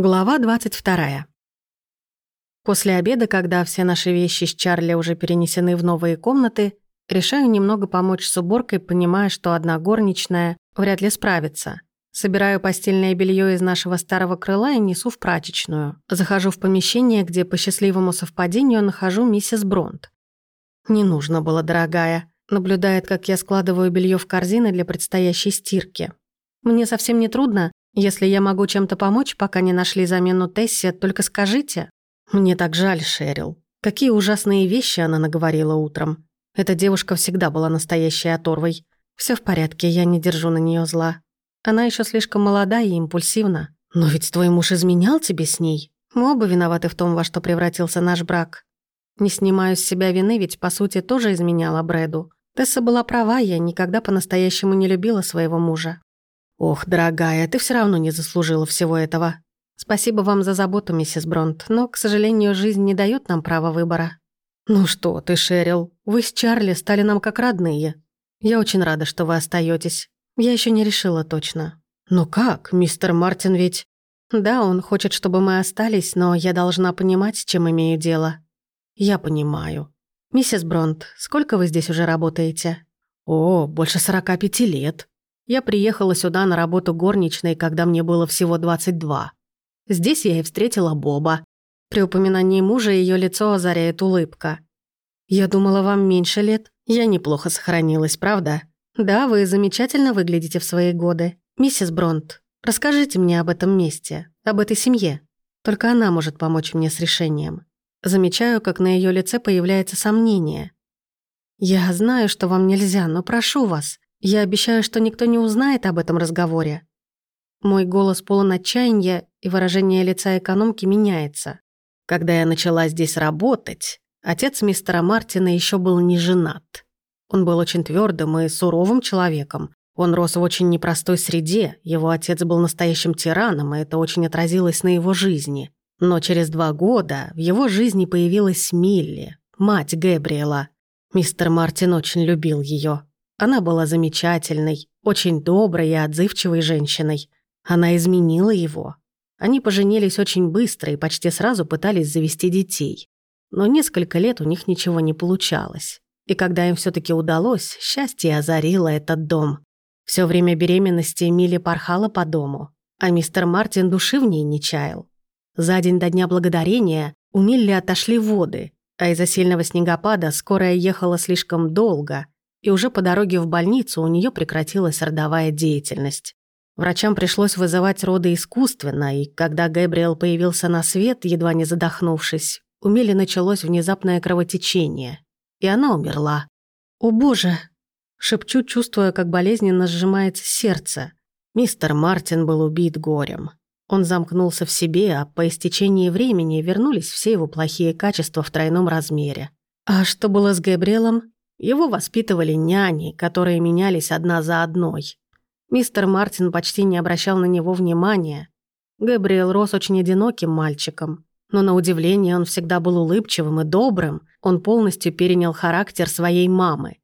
Глава 22. После обеда, когда все наши вещи с Чарли уже перенесены в новые комнаты, решаю немного помочь с уборкой, понимая, что одна горничная вряд ли справится. Собираю постельное белье из нашего старого крыла и несу в прачечную. Захожу в помещение, где по счастливому совпадению нахожу миссис Бронт. «Не нужно было, дорогая», наблюдает, как я складываю белье в корзины для предстоящей стирки. Мне совсем не трудно, если я могу чем-то помочь, пока не нашли замену Тессе, только скажите. Мне так жаль, Шерил. Какие ужасные вещи она наговорила утром. Эта девушка всегда была настоящей оторвой. Все в порядке, я не держу на нее зла. Она еще слишком молода и импульсивна. Но ведь твой муж изменял тебе с ней. Мы оба виноваты в том, во что превратился наш брак. Не снимаю с себя вины, ведь, по сути, тоже изменяла Брэду. Тесса была права, я никогда по-настоящему не любила своего мужа. «Ох, дорогая, ты все равно не заслужила всего этого. Спасибо вам за заботу, миссис Бронт, но, к сожалению, жизнь не дает нам права выбора». «Ну что ты, Шерил, вы с Чарли стали нам как родные. Я очень рада, что вы остаетесь. Я еще не решила точно». «Ну как, мистер Мартин ведь...» «Да, он хочет, чтобы мы остались, но я должна понимать, с чем имею дело». «Я понимаю». «Миссис Бронт, сколько вы здесь уже работаете?» «О, больше сорока пяти лет», я приехала сюда на работу горничной, когда мне было всего 22. Здесь я и встретила Боба. При упоминании мужа ее лицо озаряет улыбка. «Я думала, вам меньше лет. Я неплохо сохранилась, правда?» «Да, вы замечательно выглядите в свои годы. Миссис Бронт, расскажите мне об этом месте, об этой семье. Только она может помочь мне с решением». Замечаю, как на ее лице появляется сомнение. «Я знаю, что вам нельзя, но прошу вас, я обещаю, что никто не узнает об этом разговоре. Мой голос полон отчаяния, и выражение лица экономки меняется. Когда я начала здесь работать, отец мистера Мартина еще был не женат. Он был очень твердым и суровым человеком. Он рос в очень непростой среде, его отец был настоящим тираном, и это очень отразилось на его жизни. Но через два года в его жизни появилась Милли, мать Гэбриэла. Мистер Мартин очень любил ее. Она была замечательной, очень доброй и отзывчивой женщиной. Она изменила его. Они поженились очень быстро и почти сразу пытались завести детей. Но несколько лет у них ничего не получалось. И когда им все таки удалось, счастье озарило этот дом. Все время беременности Эмили порхала по дому, а мистер Мартин души в ней не чаял. За день до Дня Благодарения у Милли отошли воды, а из-за сильного снегопада скорая ехала слишком долго – и уже по дороге в больницу у нее прекратилась родовая деятельность. Врачам пришлось вызывать роды искусственно, и когда Гэбриэл появился на свет, едва не задохнувшись, у Мели началось внезапное кровотечение, и она умерла. «О боже!» — шепчу, чувствуя, как болезненно сжимается сердце. Мистер Мартин был убит горем. Он замкнулся в себе, а по истечении времени вернулись все его плохие качества в тройном размере. «А что было с Гэбриэлом?» Его воспитывали няни, которые менялись одна за одной. Мистер Мартин почти не обращал на него внимания. Габриэл рос очень одиноким мальчиком, но на удивление он всегда был улыбчивым и добрым, он полностью перенял характер своей мамы.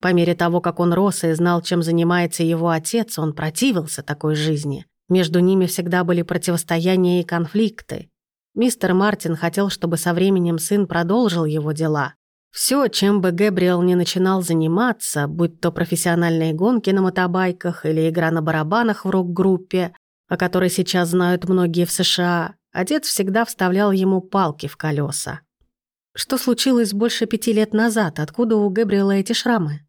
По мере того, как он рос и знал, чем занимается его отец, он противился такой жизни. Между ними всегда были противостояния и конфликты. Мистер Мартин хотел, чтобы со временем сын продолжил его дела, все, чем бы Гэбриэл не начинал заниматься, будь то профессиональные гонки на мотобайках или игра на барабанах в рок-группе, о которой сейчас знают многие в США, отец всегда вставлял ему палки в колеса. Что случилось больше пяти лет назад? Откуда у Гэбриэла эти шрамы?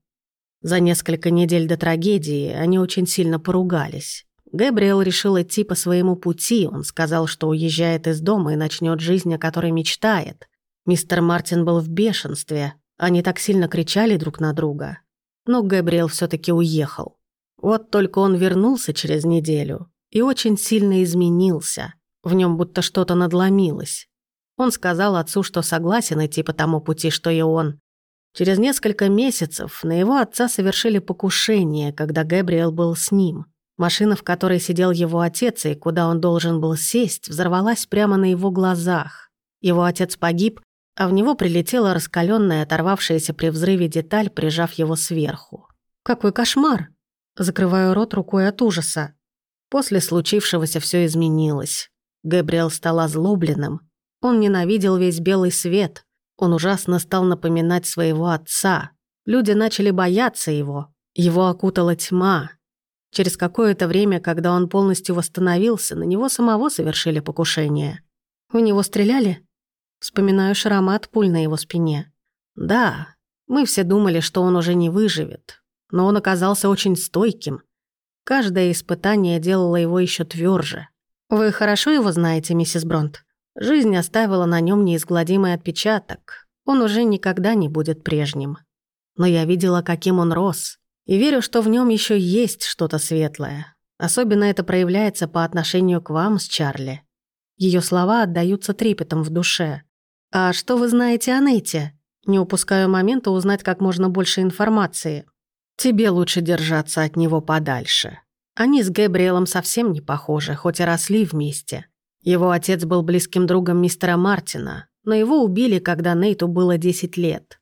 За несколько недель до трагедии они очень сильно поругались. Гэбриэл решил идти по своему пути. Он сказал, что уезжает из дома и начнет жизнь, о которой мечтает. Мистер Мартин был в бешенстве. Они так сильно кричали друг на друга. Но Габриэл все таки уехал. Вот только он вернулся через неделю и очень сильно изменился. В нем будто что-то надломилось. Он сказал отцу, что согласен идти по тому пути, что и он. Через несколько месяцев на его отца совершили покушение, когда Габриэл был с ним. Машина, в которой сидел его отец и куда он должен был сесть, взорвалась прямо на его глазах. Его отец погиб, а в него прилетела раскаленная, оторвавшаяся при взрыве деталь, прижав его сверху. «Какой кошмар!» Закрываю рот рукой от ужаса. После случившегося все изменилось. Гэбриэл стал озлобленным. Он ненавидел весь белый свет. Он ужасно стал напоминать своего отца. Люди начали бояться его. Его окутала тьма. Через какое-то время, когда он полностью восстановился, на него самого совершили покушение. «У него стреляли?» Вспоминаю шрама от пуль на его спине. «Да, мы все думали, что он уже не выживет. Но он оказался очень стойким. Каждое испытание делало его еще тверже. Вы хорошо его знаете, миссис Бронт? Жизнь оставила на нем неизгладимый отпечаток. Он уже никогда не будет прежним. Но я видела, каким он рос. И верю, что в нем еще есть что-то светлое. Особенно это проявляется по отношению к вам с Чарли. Ее слова отдаются трепетом в душе. «А что вы знаете о Нейте?» Не упускаю момента узнать как можно больше информации. Тебе лучше держаться от него подальше. Они с Гэбриэлом совсем не похожи, хоть и росли вместе. Его отец был близким другом мистера Мартина, но его убили, когда Нейту было 10 лет.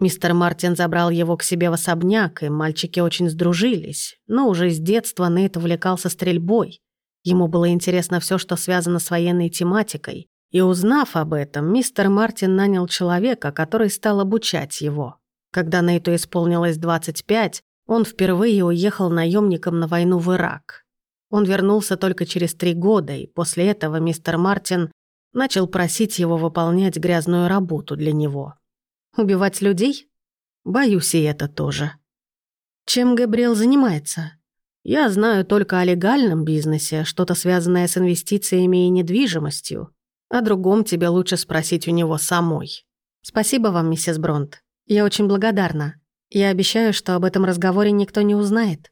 Мистер Мартин забрал его к себе в особняк, и мальчики очень сдружились, но уже с детства Нейт увлекался стрельбой. Ему было интересно все, что связано с военной тематикой, и узнав об этом, мистер Мартин нанял человека, который стал обучать его. Когда Нейту исполнилось 25, он впервые уехал наемником на войну в Ирак. Он вернулся только через три года, и после этого мистер Мартин начал просить его выполнять грязную работу для него. Убивать людей? Боюсь и это тоже. Чем Габриэл занимается? Я знаю только о легальном бизнесе, что-то связанное с инвестициями и недвижимостью. О другом тебе лучше спросить у него самой. Спасибо вам, миссис Бронт. Я очень благодарна. Я обещаю, что об этом разговоре никто не узнает.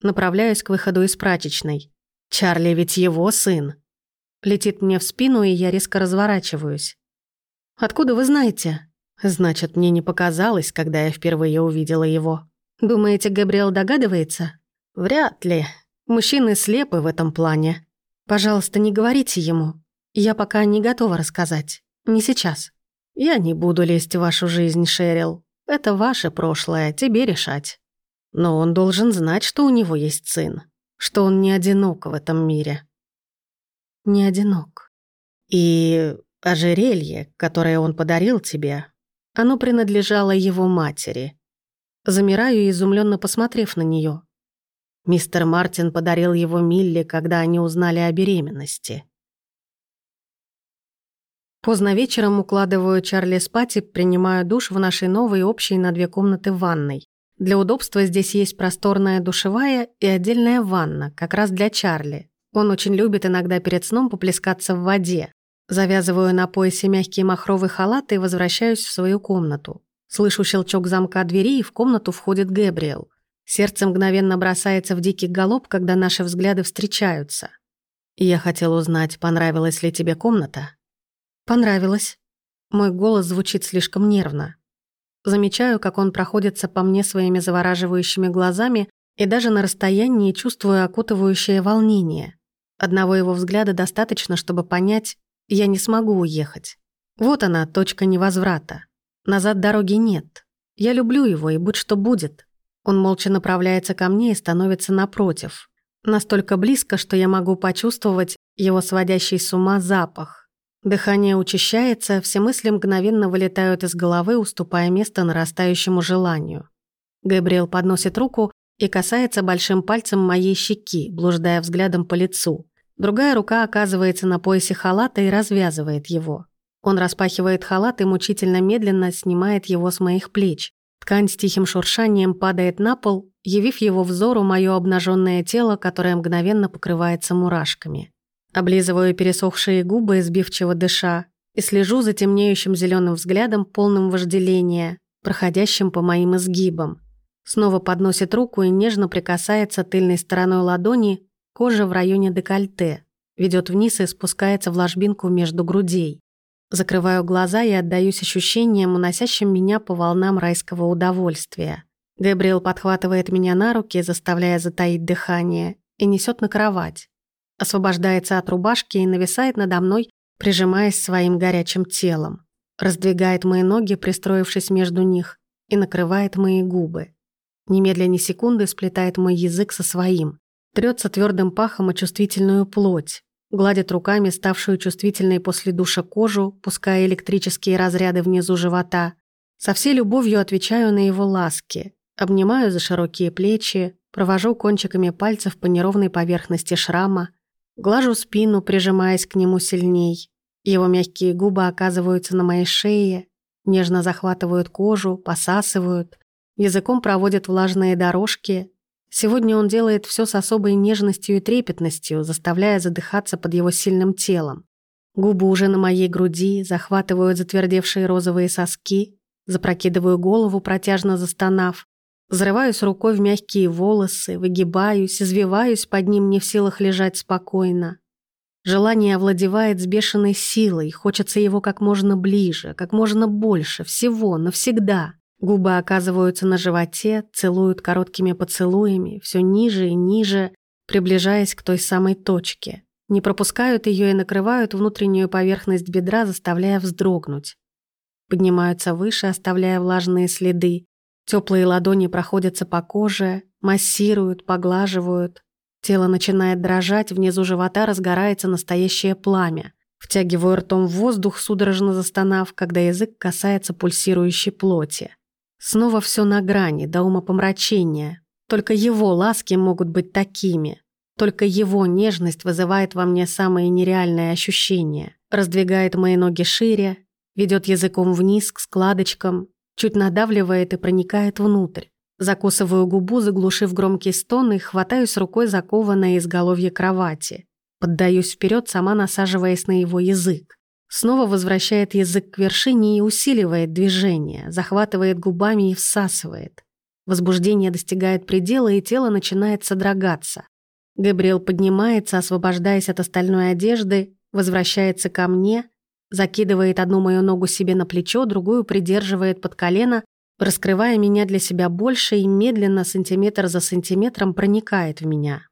Направляюсь к выходу из прачечной. Чарли ведь его сын. Летит мне в спину, и я резко разворачиваюсь. «Откуда вы знаете?» Значит, мне не показалось, когда я впервые увидела его. Думаете, Габриэл догадывается? Вряд ли. Мужчины слепы в этом плане. Пожалуйста, не говорите ему. Я пока не готова рассказать. Не сейчас. Я не буду лезть в вашу жизнь, Шерил. Это ваше прошлое, тебе решать. Но он должен знать, что у него есть сын. Что он не одинок в этом мире. Не одинок. И ожерелье, которое он подарил тебе, оно принадлежало его матери. Замираю, изумленно посмотрев на нее. Мистер Мартин подарил его Милле, когда они узнали о беременности. Поздно вечером укладываю Чарли спать и принимаю душ в нашей новой общей на две комнаты ванной. Для удобства здесь есть просторная душевая и отдельная ванна, как раз для Чарли. Он очень любит иногда перед сном поплескаться в воде. Завязываю на поясе мягкий махровый халат и возвращаюсь в свою комнату. Слышу щелчок замка двери, и в комнату входит Гэбриэл. Сердце мгновенно бросается в дикий галоп, когда наши взгляды встречаются. Я хотел узнать, понравилась ли тебе комната? Понравилось. Мой голос звучит слишком нервно. Замечаю, как он проходится по мне своими завораживающими глазами и даже на расстоянии чувствую окутывающее волнение. Одного его взгляда достаточно, чтобы понять, я не смогу уехать. Вот она, точка невозврата. Назад дороги нет. Я люблю его, и будь что будет. Он молча направляется ко мне и становится напротив. Настолько близко, что я могу почувствовать его сводящий с ума запах. Дыхание учащается, все мысли мгновенно вылетают из головы, уступая место нарастающему желанию. Габриэл подносит руку и касается большим пальцем моей щеки, блуждая взглядом по лицу. Другая рука оказывается на поясе халата и развязывает его. Он распахивает халат и мучительно медленно снимает его с моих плеч. Ткань с тихим шуршанием падает на пол, явив его взору мое обнаженное тело, которое мгновенно покрывается мурашками. Облизываю пересохшие губы, избивчиво дыша, и слежу за темнеющим зеленым взглядом, полным вожделения, проходящим по моим изгибам. Снова подносит руку и нежно прикасается тыльной стороной ладони Кожа в районе декольте, ведет вниз и спускается в ложбинку между грудей. Закрываю глаза и отдаюсь ощущениям, уносящим меня по волнам райского удовольствия. Габриэл подхватывает меня на руки, заставляя затаить дыхание, и несет на кровать. Освобождается от рубашки и нависает надо мной, прижимаясь своим горячим телом. Раздвигает мои ноги, пристроившись между них, и накрывает мои губы. Немедленно секунды сплетает мой язык со своим. Трется твердым пахом о чувствительную плоть. гладит руками ставшую чувствительной после душа кожу, пуская электрические разряды внизу живота. Со всей любовью отвечаю на его ласки, обнимаю за широкие плечи, провожу кончиками пальцев по неровной поверхности шрама, глажу спину, прижимаясь к нему сильней. Его мягкие губы оказываются на моей шее, нежно захватывают кожу, посасывают, языком проводят влажные дорожки, Сегодня он делает все с особой нежностью и трепетностью, заставляя задыхаться под его сильным телом. Губы уже на моей груди, захватывают затвердевшие розовые соски, запрокидываю голову, протяжно застонав, взрываюсь рукой в мягкие волосы, выгибаюсь, извиваюсь под ним, не в силах лежать спокойно. Желание овладевает с бешеной силой, хочется его как можно ближе, как можно больше, всего, навсегда. Губы оказываются на животе, целуют короткими поцелуями, все ниже и ниже, приближаясь к той самой точке. Не пропускают ее и накрывают внутреннюю поверхность бедра, заставляя вздрогнуть. Поднимаются выше, оставляя влажные следы. Теплые ладони проходятся по коже, массируют, поглаживают. Тело начинает дрожать, внизу живота разгорается настоящее пламя. Втягиваю ртом в воздух, судорожно застонав, когда язык касается пульсирующей плоти. Снова все на грани, до умопомрачения. Только его ласки могут быть такими. Только его нежность вызывает во мне самые нереальные ощущения. Раздвигает мои ноги шире, ведет языком вниз к складочкам, чуть надавливает и проникает внутрь. Закусываю губу, заглушив громкий стон, и хватаюсь рукой закованной изголовье кровати. Поддаюсь вперед, сама насаживаясь на его язык. Снова возвращает язык к вершине и усиливает движение, захватывает губами и всасывает. Возбуждение достигает предела, и тело начинает содрогаться. Габриэл поднимается, освобождаясь от остальной одежды, возвращается ко мне, закидывает одну мою ногу себе на плечо, другую придерживает под колено, раскрывая меня для себя больше и медленно, сантиметр за сантиметром, проникает в меня.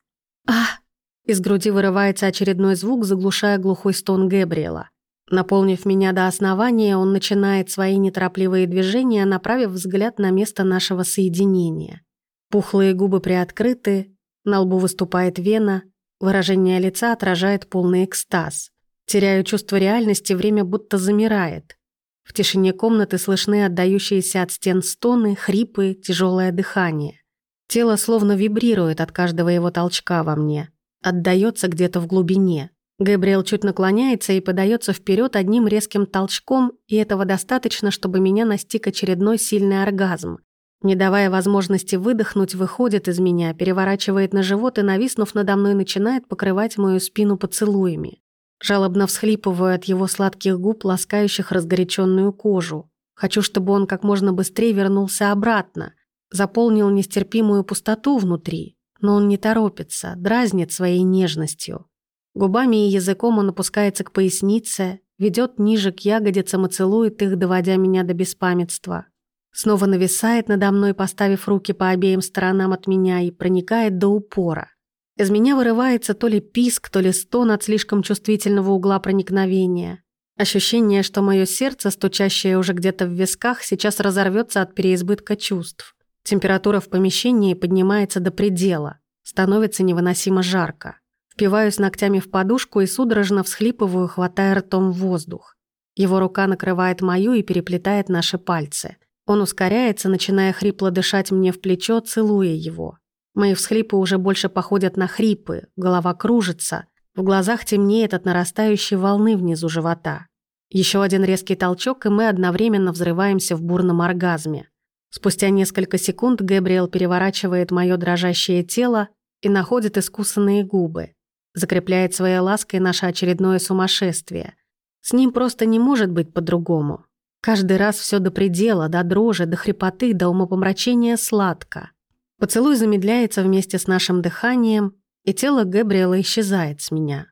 «Ах!» Из груди вырывается очередной звук, заглушая глухой стон Габриэла. Наполнив меня до основания, он начинает свои неторопливые движения, направив взгляд на место нашего соединения. Пухлые губы приоткрыты, на лбу выступает вена, выражение лица отражает полный экстаз. Теряю чувство реальности, время будто замирает. В тишине комнаты слышны отдающиеся от стен стоны, хрипы, тяжелое дыхание. Тело словно вибрирует от каждого его толчка во мне, отдается где-то в глубине. Габриэл чуть наклоняется и подается вперед одним резким толчком, и этого достаточно, чтобы меня настиг очередной сильный оргазм. Не давая возможности выдохнуть, выходит из меня, переворачивает на живот и, нависнув надо мной, начинает покрывать мою спину поцелуями. Жалобно всхлипываю от его сладких губ, ласкающих разгоряченную кожу. Хочу, чтобы он как можно быстрее вернулся обратно, заполнил нестерпимую пустоту внутри. Но он не торопится, дразнит своей нежностью. Губами и языком он опускается к пояснице, ведет ниже к ягодицам и целует их, доводя меня до беспамятства. Снова нависает надо мной, поставив руки по обеим сторонам от меня и проникает до упора. Из меня вырывается то ли писк, то ли стон от слишком чувствительного угла проникновения. Ощущение, что мое сердце, стучащее уже где-то в висках, сейчас разорвется от переизбытка чувств. Температура в помещении поднимается до предела. Становится невыносимо жарко. Впиваюсь ногтями в подушку и судорожно всхлипываю, хватая ртом воздух. Его рука накрывает мою и переплетает наши пальцы. Он ускоряется, начиная хрипло дышать мне в плечо, целуя его. Мои всхлипы уже больше походят на хрипы, голова кружится, в глазах темнеет от нарастающей волны внизу живота. Еще один резкий толчок, и мы одновременно взрываемся в бурном оргазме. Спустя несколько секунд Гэбриэл переворачивает мое дрожащее тело и находит искусанные губы закрепляет своей лаской наше очередное сумасшествие. С ним просто не может быть по-другому. Каждый раз все до предела, до дрожи, до хрипоты, до умопомрачения сладко. Поцелуй замедляется вместе с нашим дыханием, и тело Гэбриэла исчезает с меня.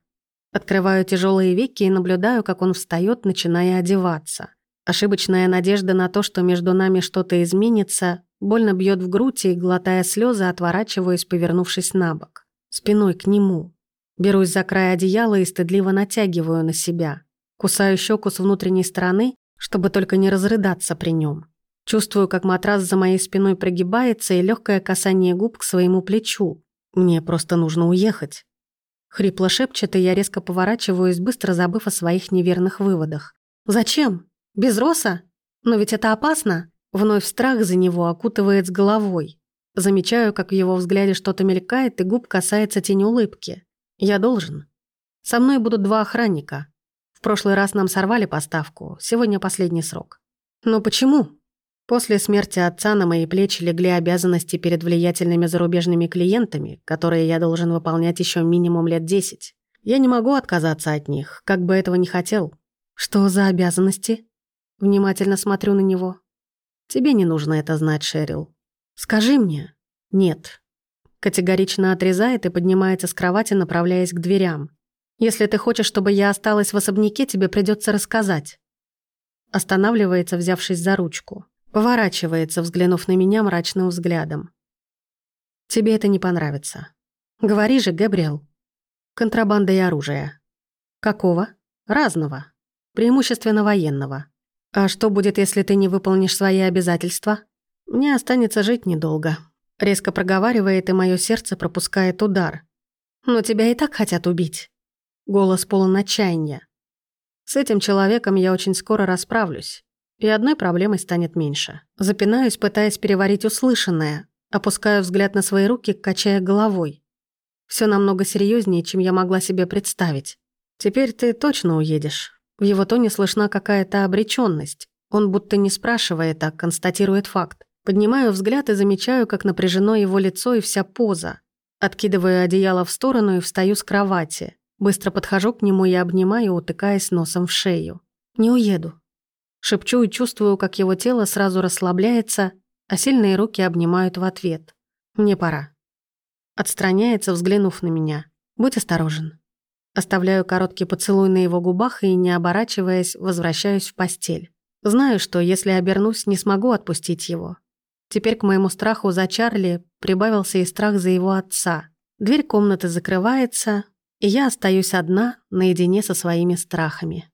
Открываю тяжелые веки и наблюдаю, как он встает, начиная одеваться. Ошибочная надежда на то, что между нами что-то изменится, больно бьет в грудь и, глотая слезы, отворачиваюсь, повернувшись на бок. Спиной к нему. Берусь за край одеяла и стыдливо натягиваю на себя. Кусаю щеку с внутренней стороны, чтобы только не разрыдаться при нем. Чувствую, как матрас за моей спиной прогибается и легкое касание губ к своему плечу. Мне просто нужно уехать. Хрипло шепчет, и я резко поворачиваюсь, быстро забыв о своих неверных выводах. «Зачем? Без роса? Но ведь это опасно!» Вновь страх за него окутывает с головой. Замечаю, как в его взгляде что-то мелькает, и губ касается тень улыбки. «Я должен. Со мной будут два охранника. В прошлый раз нам сорвали поставку, сегодня последний срок. Но почему?» После смерти отца на мои плечи легли обязанности перед влиятельными зарубежными клиентами, которые я должен выполнять еще минимум лет десять. Я не могу отказаться от них, как бы этого не хотел. Что за обязанности? Внимательно смотрю на него. Тебе не нужно это знать, Шерил. Скажи мне. Нет. Категорично отрезает и поднимается с кровати, направляясь к дверям. Если ты хочешь, чтобы я осталась в особняке, тебе придется рассказать. Останавливается, взявшись за ручку. Поворачивается, взглянув на меня мрачным взглядом. «Тебе это не понравится. Говори же, Габриэл. Контрабанда и оружие. Какого? Разного. Преимущественно военного. А что будет, если ты не выполнишь свои обязательства? Мне останется жить недолго». Резко проговаривает, и мое сердце пропускает удар. «Но тебя и так хотят убить». Голос полон отчаяния. С этим человеком я очень скоро расправлюсь. И одной проблемой станет меньше. Запинаюсь, пытаясь переварить услышанное, опускаю взгляд на свои руки, качая головой. Все намного серьезнее, чем я могла себе представить. Теперь ты точно уедешь. В его тоне слышна какая-то обреченность. Он будто не спрашивает, а констатирует факт. Поднимаю взгляд и замечаю, как напряжено его лицо и вся поза. Откидываю одеяло в сторону и встаю с кровати. Быстро подхожу к нему и обнимаю, утыкаясь носом в шею. «Не уеду. Шепчу и чувствую, как его тело сразу расслабляется, а сильные руки обнимают в ответ. Мне пора. Отстраняется, взглянув на меня. Будь осторожен. Оставляю короткий поцелуй на его губах и, не оборачиваясь, возвращаюсь в постель. Знаю, что если обернусь, не смогу отпустить его. Теперь к моему страху за Чарли прибавился и страх за его отца. Дверь комнаты закрывается, и я остаюсь одна, наедине со своими страхами.